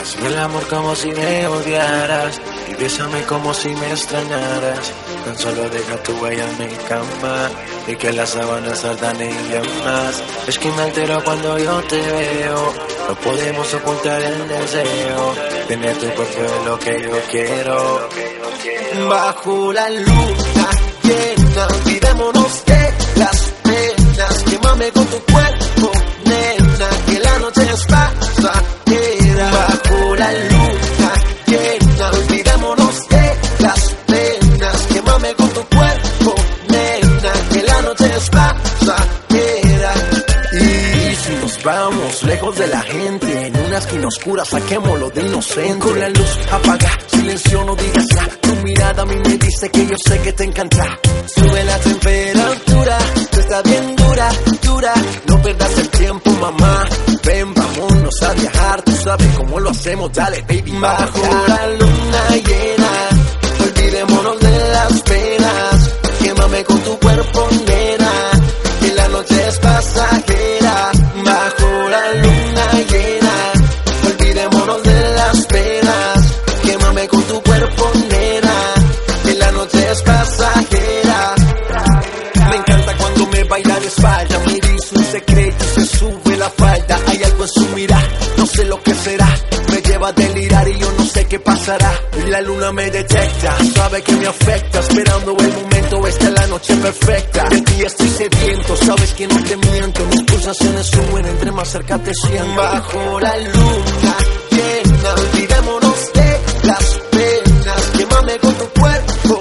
Hazme el amor como si me odiaras y bésame como si me extrañaras. Tan solo deja tu huella en mi cama y que las sábanas ardan en llamas. Es que me altero cuando yo te veo. No podemos ocultar el deseo. Tener tu cuerpo es lo que yo quiero. Bajo la luna llena, vamos lejos de la gente, en una esquina oscura saquémoslo de inocente. Con la luz apaga, silencio no digas nada. Tu mirada a mí me dice que yo sé que te encanta. Sube la temperatura, tú estás bien dura, dura. No perdas el tiempo, mamá. Ven, vámonos a viajar. Tú sabes cómo lo hacemos, dale, baby. Bajo la luna Me lleva a delirar y yo no sé qué pasará. La luna me detecta, sabe que me afecta. Esperando el momento, esta es la noche perfecta. De ti estoy sediento, sabes que no te miento. Mis pulsaciones suben entre más cerca te siento. Bajo la luna llena, olvidémonos de las penas. Quémame con tu cuerpo,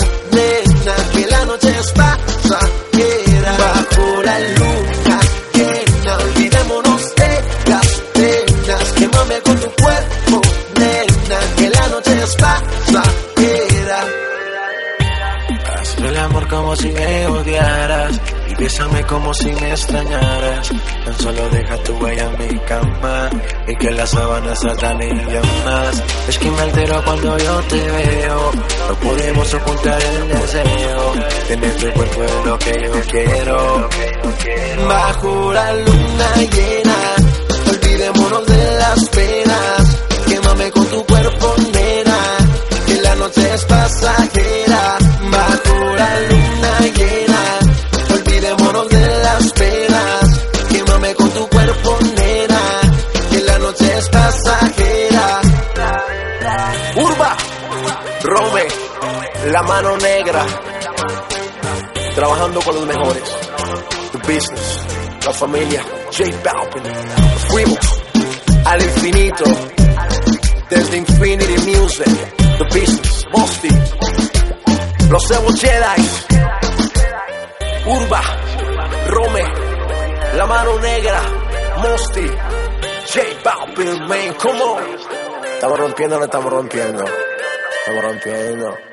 amor como si me odiaras y bésame como si me extrañaras. Tan solo deja tu huella en mi cama y que las sábanas saltan en llamas. Es que me altero cuando yo te veo. No podemos ocultar el deseo. Tener tu cuerpo es lo que yo quiero. Bajo la luna llena, olvidémonos de las penas. Pasajera. Urba, Rome, la mano negra, trabajando con los mejores. The business, la familia, J Balvin. Fuimos al infinito, desde Infinity Music, The Business, Mosty, los Evo Jedi, Urba, Rome, la mano negra, Mosty, J Balvin, come on. Estamos rompiendo, no estamos rompiendo. Estamos rompiendo.